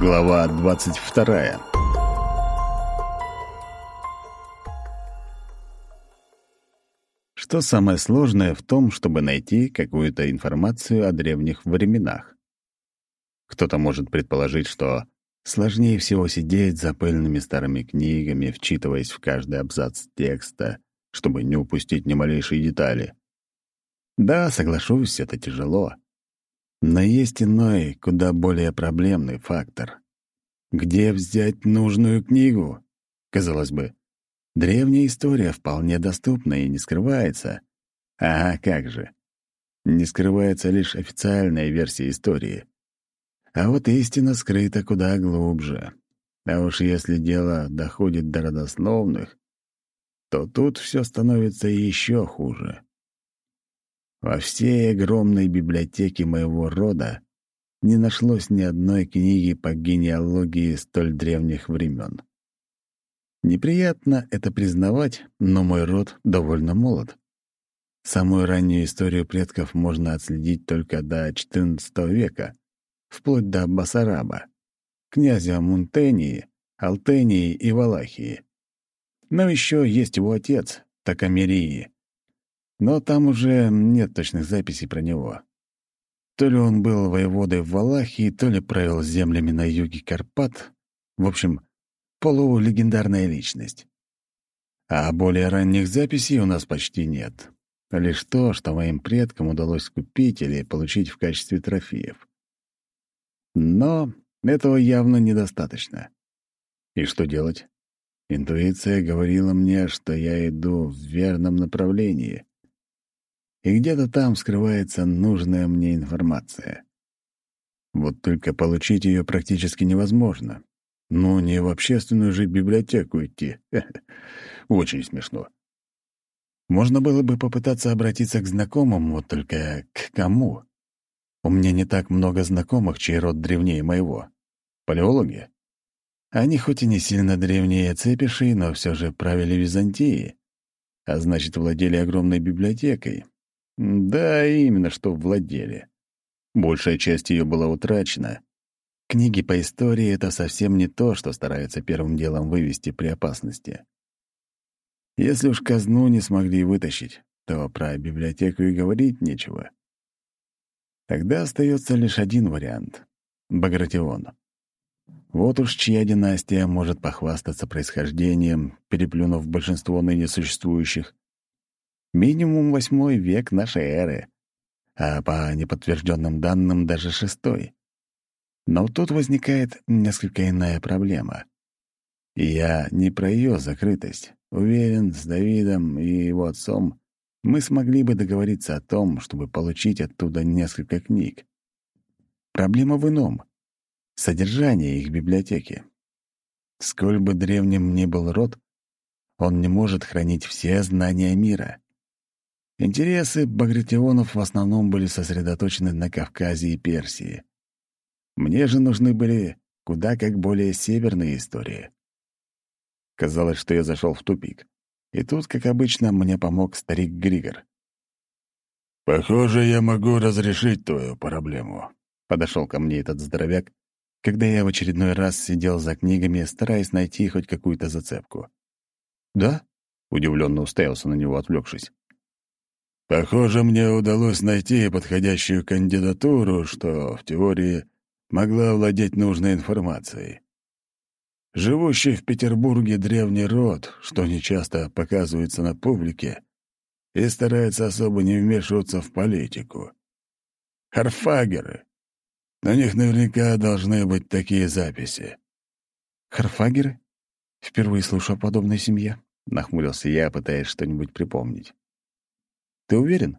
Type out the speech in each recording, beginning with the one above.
Глава 22 Что самое сложное в том, чтобы найти какую-то информацию о древних временах? Кто-то может предположить, что сложнее всего сидеть за пыльными старыми книгами, вчитываясь в каждый абзац текста, чтобы не упустить ни малейшей детали. Да, соглашусь, это тяжело. Но есть иной, куда более проблемный фактор. Где взять нужную книгу? Казалось бы, древняя история вполне доступна и не скрывается. А как же. Не скрывается лишь официальная версия истории. А вот истина скрыта куда глубже. А уж если дело доходит до родословных, то тут все становится еще хуже. Во всей огромной библиотеке моего рода не нашлось ни одной книги по генеалогии столь древних времен. Неприятно это признавать, но мой род довольно молод. Самую раннюю историю предков можно отследить только до XIV века, вплоть до Басараба, князя Мунтении, Алтении и Валахии. Но еще есть его отец, Такамерии, но там уже нет точных записей про него. То ли он был воеводой в Валахии, то ли правил землями на юге Карпат. В общем, полулегендарная личность. А более ранних записей у нас почти нет. Лишь то, что моим предкам удалось купить или получить в качестве трофеев. Но этого явно недостаточно. И что делать? Интуиция говорила мне, что я иду в верном направлении и где-то там скрывается нужная мне информация. Вот только получить ее практически невозможно. Ну, не в общественную же библиотеку идти. Очень смешно. Можно было бы попытаться обратиться к знакомым, вот только к кому? У меня не так много знакомых, чей род древнее моего. Палеологи? Они хоть и не сильно древнее цепиши, но все же правили Византией, а значит, владели огромной библиотекой, да, именно что владели. Большая часть ее была утрачена. Книги по истории — это совсем не то, что стараются первым делом вывести при опасности. Если уж казну не смогли вытащить, то про библиотеку и говорить нечего. Тогда остается лишь один вариант — Багратион. Вот уж чья династия может похвастаться происхождением, переплюнув большинство ныне существующих, Минимум восьмой век нашей эры, а по неподтвержденным данным даже шестой. Но тут возникает несколько иная проблема. И я не про ее закрытость. Уверен, с Давидом и его отцом мы смогли бы договориться о том, чтобы получить оттуда несколько книг. Проблема в ином — содержание их библиотеки. Сколь бы древним ни был род, он не может хранить все знания мира. Интересы багратионов в основном были сосредоточены на Кавказе и Персии. Мне же нужны были куда как более северные истории. Казалось, что я зашел в тупик. И тут, как обычно, мне помог старик Григор. «Похоже, я могу разрешить твою проблему», — подошел ко мне этот здоровяк, когда я в очередной раз сидел за книгами, стараясь найти хоть какую-то зацепку. «Да?» — удивленно уставился на него, отвлекшись. Похоже, мне удалось найти подходящую кандидатуру, что, в теории, могла владеть нужной информацией. Живущий в Петербурге древний род, что нечасто показывается на публике, и старается особо не вмешиваться в политику. Харфагеры. На них наверняка должны быть такие записи. Харфагеры? Впервые слышу о подобной семье. Нахмурился я, пытаясь что-нибудь припомнить. Ты уверен?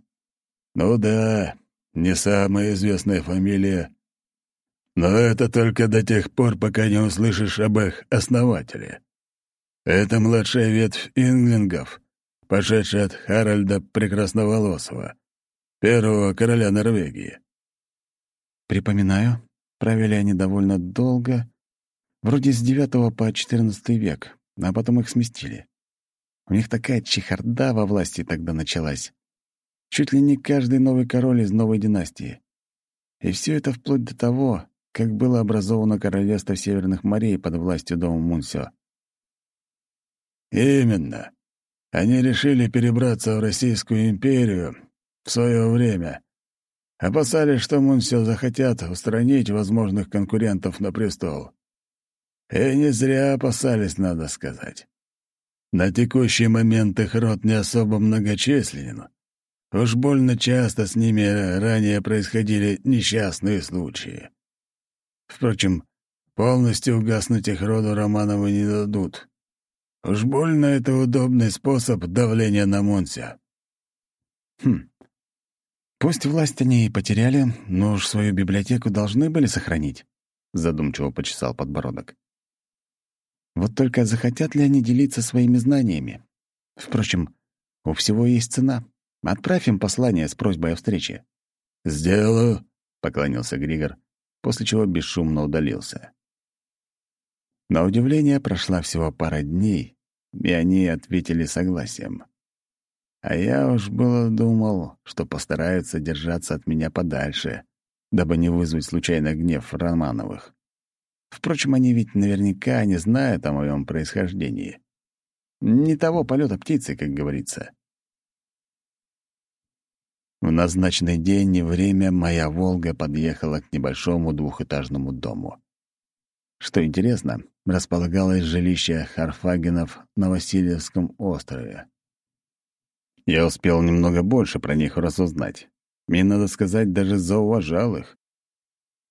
Ну да, не самая известная фамилия. Но это только до тех пор, пока не услышишь об их основателе. Это младшая ветвь инглингов, пошедшая от Харальда Прекрасноволосого, первого короля Норвегии. Припоминаю, правили они довольно долго, вроде с девятого по четырнадцатый век, а потом их сместили. У них такая чехарда во власти тогда началась. Чуть ли не каждый новый король из новой династии. И все это вплоть до того, как было образовано королевство Северных морей под властью дома Мунсё. «Именно. Они решили перебраться в Российскую империю в свое время. Опасались, что Мунсё захотят устранить возможных конкурентов на престол. И не зря опасались, надо сказать. На текущий момент их род не особо многочисленен. Уж больно часто с ними ранее происходили несчастные случаи. Впрочем, полностью угаснуть их роду Романовы не дадут. Уж больно это удобный способ давления на Монся. Хм. Пусть власть они и потеряли, но уж свою библиотеку должны были сохранить, задумчиво почесал подбородок. Вот только захотят ли они делиться своими знаниями? Впрочем, у всего есть цена. Отправь им послание с просьбой о встрече. «Сделаю», — поклонился Григор, после чего бесшумно удалился. На удивление прошла всего пара дней, и они ответили согласием. А я уж было думал, что постараются держаться от меня подальше, дабы не вызвать случайно гнев Романовых. Впрочем, они ведь наверняка не знают о моем происхождении. Не того полета птицы, как говорится. В назначенный день и время моя «Волга» подъехала к небольшому двухэтажному дому. Что интересно, располагалось жилище Харфагенов на Васильевском острове. Я успел немного больше про них разузнать. Мне, надо сказать, даже зауважал их.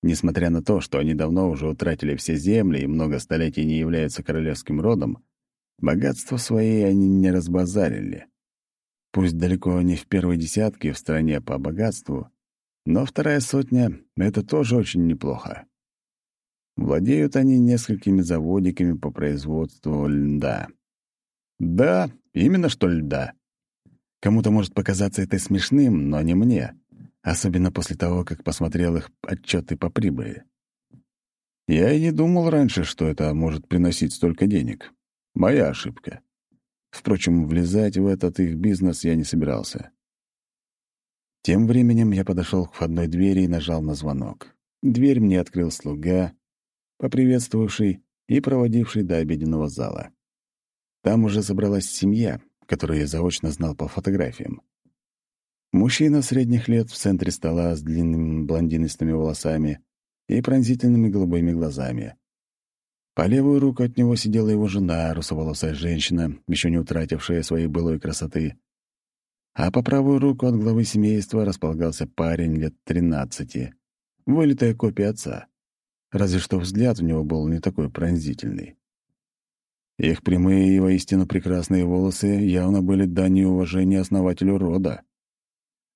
Несмотря на то, что они давно уже утратили все земли и много столетий не являются королевским родом, богатство свои они не разбазарили. Пусть далеко не в первой десятке в стране по богатству, но вторая сотня — это тоже очень неплохо. Владеют они несколькими заводиками по производству льда. Да, именно что льда. Кому-то может показаться это смешным, но не мне особенно после того, как посмотрел их отчеты по прибыли. Я и не думал раньше, что это может приносить столько денег. Моя ошибка. Впрочем, влезать в этот их бизнес я не собирался. Тем временем я подошел к входной двери и нажал на звонок. Дверь мне открыл слуга, поприветствовавший и проводивший до обеденного зала. Там уже собралась семья, которую я заочно знал по фотографиям. Мужчина средних лет в центре стола с длинными блондинистыми волосами и пронзительными голубыми глазами. По левую руку от него сидела его жена, русоволосая женщина, еще не утратившая своей былой красоты. А по правую руку от главы семейства располагался парень лет тринадцати, вылитая копия отца. Разве что взгляд у него был не такой пронзительный. Их прямые и воистину прекрасные волосы явно были данью уважения основателю рода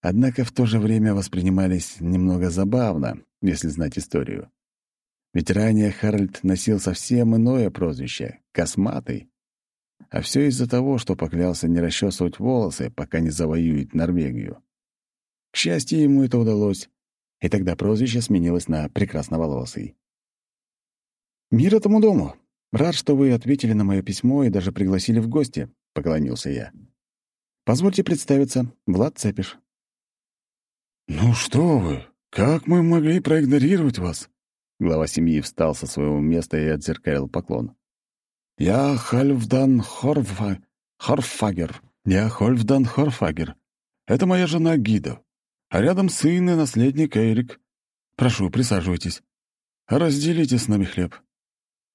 однако в то же время воспринимались немного забавно, если знать историю. Ведь ранее Харальд носил совсем иное прозвище — «косматый». А все из-за того, что поклялся не расчесывать волосы, пока не завоюет Норвегию. К счастью, ему это удалось, и тогда прозвище сменилось на «прекрасноволосый». «Мир этому дому! Рад, что вы ответили на мое письмо и даже пригласили в гости», — поклонился я. «Позвольте представиться, Влад Цепиш, «Ну что вы, как мы могли проигнорировать вас?» Глава семьи встал со своего места и отзеркалил поклон. «Я Хальфдан Хорфа... Хорфагер. Я Хольфдан Хорфагер. Это моя жена Гида. А рядом сын и наследник Эрик. Прошу, присаживайтесь. Разделите с нами хлеб».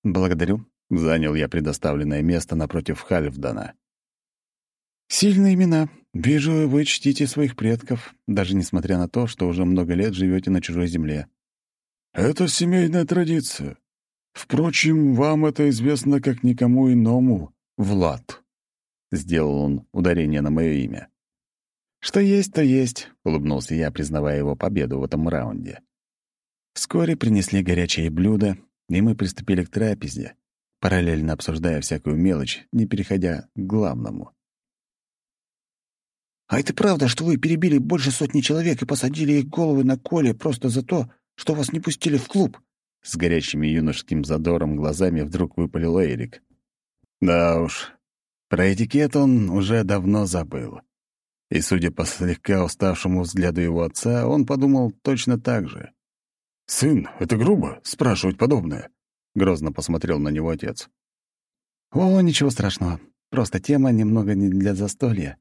«Благодарю», — занял я предоставленное место напротив Хальфдана. «Сильные имена. Вижу, вы чтите своих предков, даже несмотря на то, что уже много лет живете на чужой земле». «Это семейная традиция. Впрочем, вам это известно как никому иному, Влад». Сделал он ударение на мое имя. «Что есть, то есть», — улыбнулся я, признавая его победу в этом раунде. Вскоре принесли горячие блюда, и мы приступили к трапезе, параллельно обсуждая всякую мелочь, не переходя к главному. «А это правда, что вы перебили больше сотни человек и посадили их головы на коле просто за то, что вас не пустили в клуб?» С горячими юношеским задором глазами вдруг выпалил Эрик. Да уж, про этикет он уже давно забыл. И, судя по слегка уставшему взгляду его отца, он подумал точно так же. «Сын, это грубо, спрашивать подобное», — грозно посмотрел на него отец. «О, ничего страшного. Просто тема немного не для застолья.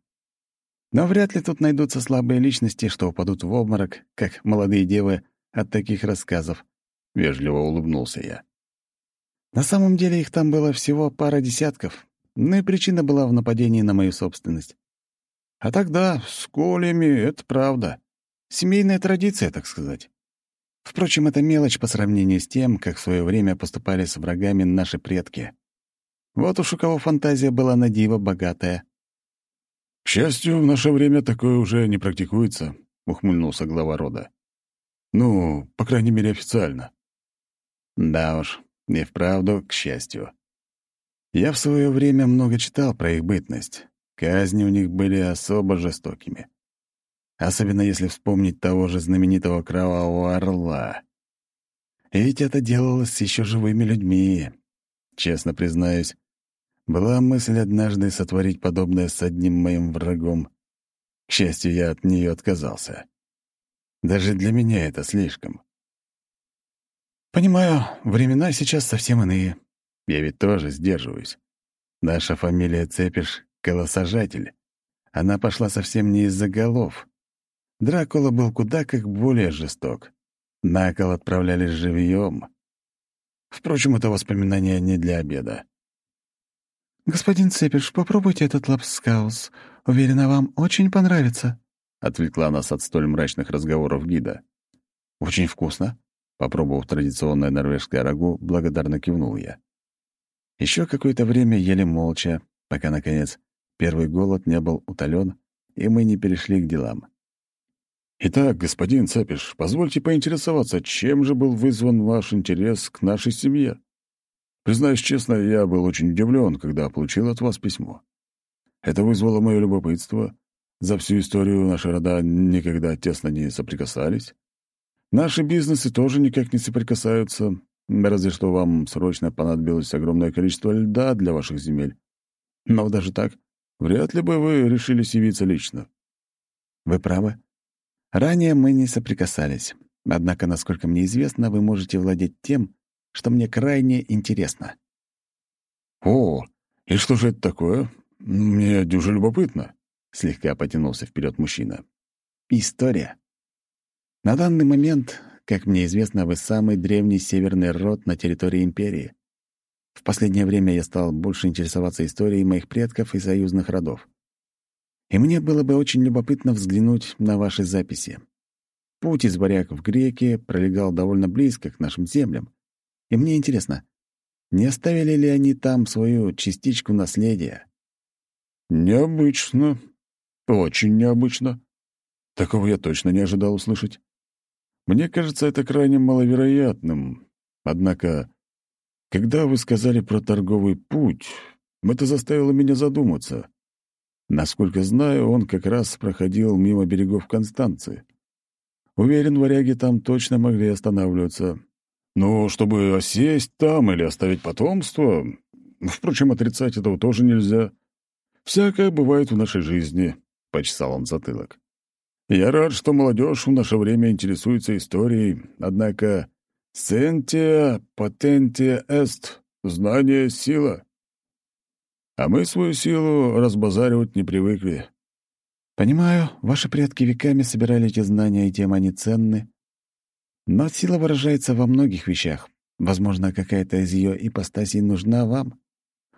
Но вряд ли тут найдутся слабые личности, что упадут в обморок, как молодые девы от таких рассказов», — вежливо улыбнулся я. «На самом деле их там было всего пара десятков, ну и причина была в нападении на мою собственность. А тогда с колями — это правда. Семейная традиция, так сказать. Впрочем, это мелочь по сравнению с тем, как в свое время поступали с врагами наши предки. Вот уж у кого фантазия была на диво богатая. «К счастью, в наше время такое уже не практикуется», — ухмыльнулся глава рода. «Ну, по крайней мере, официально». Да уж, и вправду, к счастью. Я в свое время много читал про их бытность. Казни у них были особо жестокими. Особенно если вспомнить того же знаменитого кровавого орла. И ведь это делалось с еще живыми людьми. Честно признаюсь, была мысль однажды сотворить подобное с одним моим врагом. К счастью, я от нее отказался. Даже для меня это слишком. Понимаю, времена сейчас совсем иные. Я ведь тоже сдерживаюсь. Наша фамилия Цепиш — колосажатель. Она пошла совсем не из-за голов. Дракула был куда как более жесток. На кол отправлялись живьем. Впрочем, это воспоминания не для обеда. «Господин Цепиш, попробуйте этот лапскаус. Уверена, вам очень понравится», — отвлекла нас от столь мрачных разговоров гида. «Очень вкусно», — попробовав традиционное норвежское рагу, благодарно кивнул я. Еще какое-то время ели молча, пока, наконец, первый голод не был утолен, и мы не перешли к делам. «Итак, господин Цепиш, позвольте поинтересоваться, чем же был вызван ваш интерес к нашей семье? Признаюсь честно, я был очень удивлен, когда получил от вас письмо. Это вызвало мое любопытство. За всю историю наши рода никогда тесно не соприкасались. Наши бизнесы тоже никак не соприкасаются, разве что вам срочно понадобилось огромное количество льда для ваших земель. Но даже так, вряд ли бы вы решили явиться лично. Вы правы. Ранее мы не соприкасались. Однако, насколько мне известно, вы можете владеть тем, что мне крайне интересно. «О, и что же это такое? Мне дюже любопытно», — слегка потянулся вперед мужчина. «История. На данный момент, как мне известно, вы самый древний северный род на территории Империи. В последнее время я стал больше интересоваться историей моих предков и союзных родов. И мне было бы очень любопытно взглянуть на ваши записи. Путь из Варяг в Греки пролегал довольно близко к нашим землям, и мне интересно, не оставили ли они там свою частичку наследия? Необычно. Очень необычно. Такого я точно не ожидал услышать. Мне кажется, это крайне маловероятным. Однако, когда вы сказали про торговый путь, это заставило меня задуматься. Насколько знаю, он как раз проходил мимо берегов Констанции. Уверен, варяги там точно могли останавливаться, но чтобы осесть там или оставить потомство... Впрочем, отрицать этого тоже нельзя. Всякое бывает в нашей жизни, — почесал он затылок. Я рад, что молодежь в наше время интересуется историей, однако «сентия потентия эст» — знание — сила. А мы свою силу разбазаривать не привыкли. Понимаю, ваши предки веками собирали эти знания, и тем они ценны. Но сила выражается во многих вещах. Возможно, какая-то из ее ипостасей нужна вам.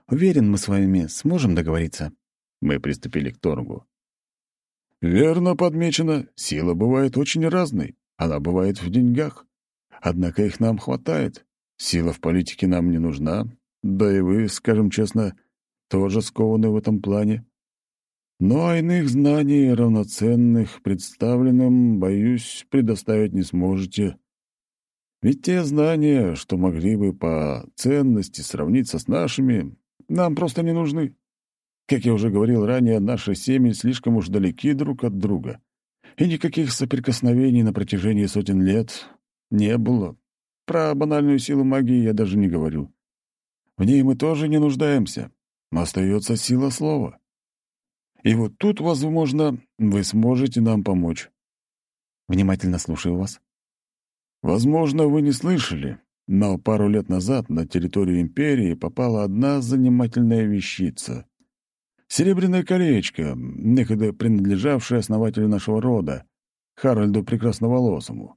Уверен, мы с вами сможем договориться». Мы приступили к торгу. «Верно подмечено. Сила бывает очень разной. Она бывает в деньгах. Однако их нам хватает. Сила в политике нам не нужна. Да и вы, скажем честно, тоже скованы в этом плане. Но иных знаний, равноценных представленным, боюсь, предоставить не сможете. Ведь те знания, что могли бы по ценности сравниться с нашими, нам просто не нужны. Как я уже говорил ранее, наши семьи слишком уж далеки друг от друга, и никаких соприкосновений на протяжении сотен лет не было. Про банальную силу магии я даже не говорю. В ней мы тоже не нуждаемся, остается сила слова. И вот тут, возможно, вы сможете нам помочь. Внимательно слушаю вас. Возможно, вы не слышали, но пару лет назад на территорию Империи попала одна занимательная вещица. Серебряное колечко, некогда принадлежавшее основателю нашего рода, Харальду Прекрасноволосому.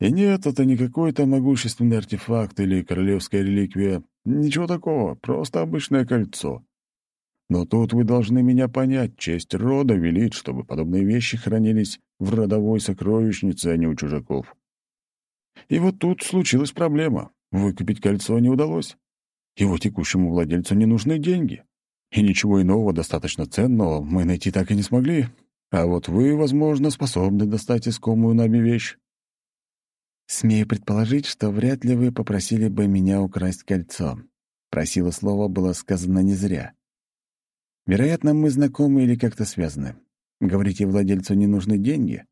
И нет, это не какой-то могущественный артефакт или королевская реликвия. Ничего такого, просто обычное кольцо. Но тут вы должны меня понять, честь рода велит, чтобы подобные вещи хранились в родовой сокровищнице, а не у чужаков. И вот тут случилась проблема. Выкупить кольцо не удалось. Его текущему владельцу не нужны деньги. И ничего иного достаточно ценного мы найти так и не смогли. А вот вы, возможно, способны достать искомую нами вещь. Смею предположить, что вряд ли вы попросили бы меня украсть кольцо. Просило слово было сказано не зря. Вероятно, мы знакомы или как-то связаны. Говорите, владельцу не нужны деньги?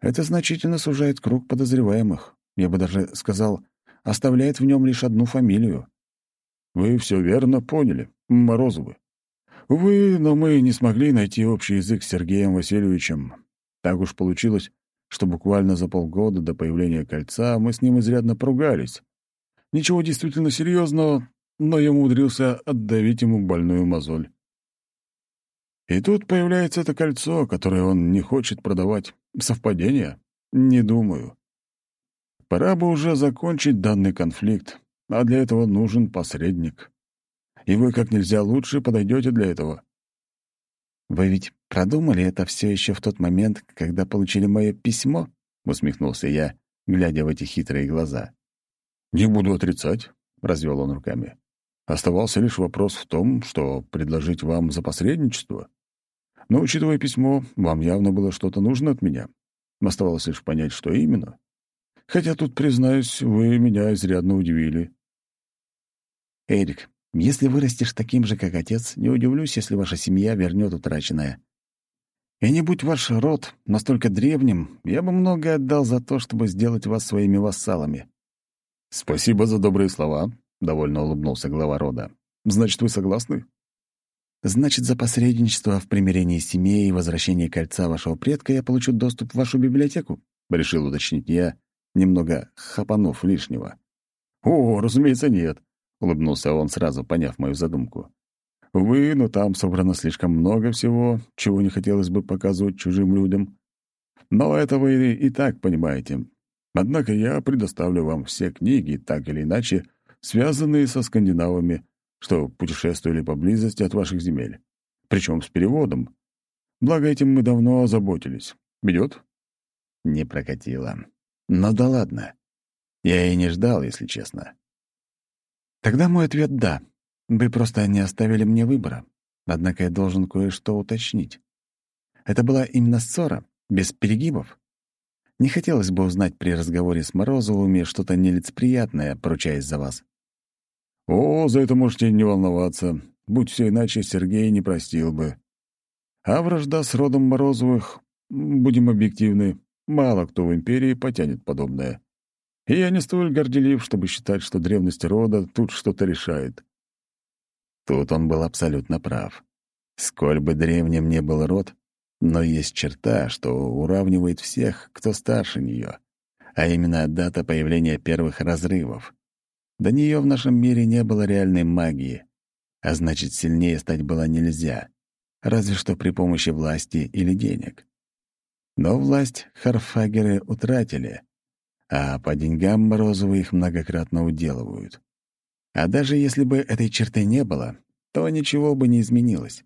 Это значительно сужает круг подозреваемых. Я бы даже сказал, оставляет в нем лишь одну фамилию. Вы все верно поняли, Морозовы. Увы, но мы не смогли найти общий язык с Сергеем Васильевичем. Так уж получилось, что буквально за полгода до появления кольца мы с ним изрядно поругались. Ничего действительно серьезного, но я умудрился отдавить ему больную мозоль. И тут появляется это кольцо, которое он не хочет продавать. Совпадение? Не думаю. Пора бы уже закончить данный конфликт, а для этого нужен посредник. И вы как нельзя лучше подойдете для этого. «Вы ведь продумали это все еще в тот момент, когда получили мое письмо?» — усмехнулся я, глядя в эти хитрые глаза. «Не буду отрицать», — развел он руками. «Оставался лишь вопрос в том, что предложить вам за посредничество. Но, учитывая письмо, вам явно было что-то нужно от меня. Оставалось лишь понять, что именно. Хотя тут, признаюсь, вы меня изрядно удивили. «Эрик, если вырастешь таким же, как отец, не удивлюсь, если ваша семья вернет утраченное. И не будь ваш род настолько древним, я бы многое отдал за то, чтобы сделать вас своими вассалами». «Спасибо за добрые слова», — довольно улыбнулся глава рода. «Значит, вы согласны?» Значит, за посредничество в примирении семей и возвращении кольца вашего предка я получу доступ в вашу библиотеку?» — решил уточнить я, немного хапанув лишнего. «О, разумеется, нет», — улыбнулся он, сразу поняв мою задумку. «Вы, но там собрано слишком много всего, чего не хотелось бы показывать чужим людям. Но это вы и так понимаете. Однако я предоставлю вам все книги, так или иначе, связанные со скандинавами, что путешествовали поблизости от ваших земель. Причем с переводом. Благо, этим мы давно озаботились. Ведет? Не прокатило. Но да ладно. Я и не ждал, если честно. Тогда мой ответ — да. Вы просто не оставили мне выбора. Однако я должен кое-что уточнить. Это была именно ссора, без перегибов. Не хотелось бы узнать при разговоре с Морозовыми что-то нелицеприятное, поручаясь за вас. О, за это можете не волноваться. Будь все иначе, Сергей не простил бы. А вражда с родом Морозовых, будем объективны, мало кто в империи потянет подобное. И я не столь горделив, чтобы считать, что древность рода тут что-то решает. Тут он был абсолютно прав. Сколь бы древним не был род, но есть черта, что уравнивает всех, кто старше нее, а именно дата появления первых разрывов. До нее в нашем мире не было реальной магии, а значит, сильнее стать было нельзя, разве что при помощи власти или денег. Но власть харфагеры утратили, а по деньгам Морозовы их многократно уделывают. А даже если бы этой черты не было, то ничего бы не изменилось.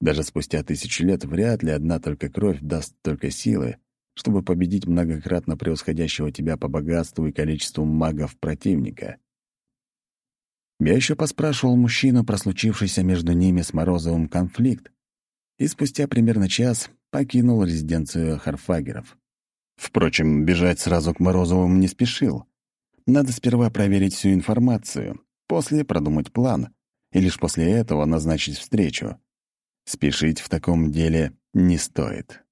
Даже спустя тысячу лет вряд ли одна только кровь даст столько силы, чтобы победить многократно превосходящего тебя по богатству и количеству магов противника. Я еще поспрашивал мужчину про случившийся между ними с Морозовым конфликт, и спустя примерно час покинул резиденцию Харфагеров. Впрочем, бежать сразу к Морозовым не спешил. Надо сперва проверить всю информацию, после продумать план, и лишь после этого назначить встречу. Спешить в таком деле не стоит.